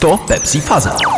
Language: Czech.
To Pepsi Faza.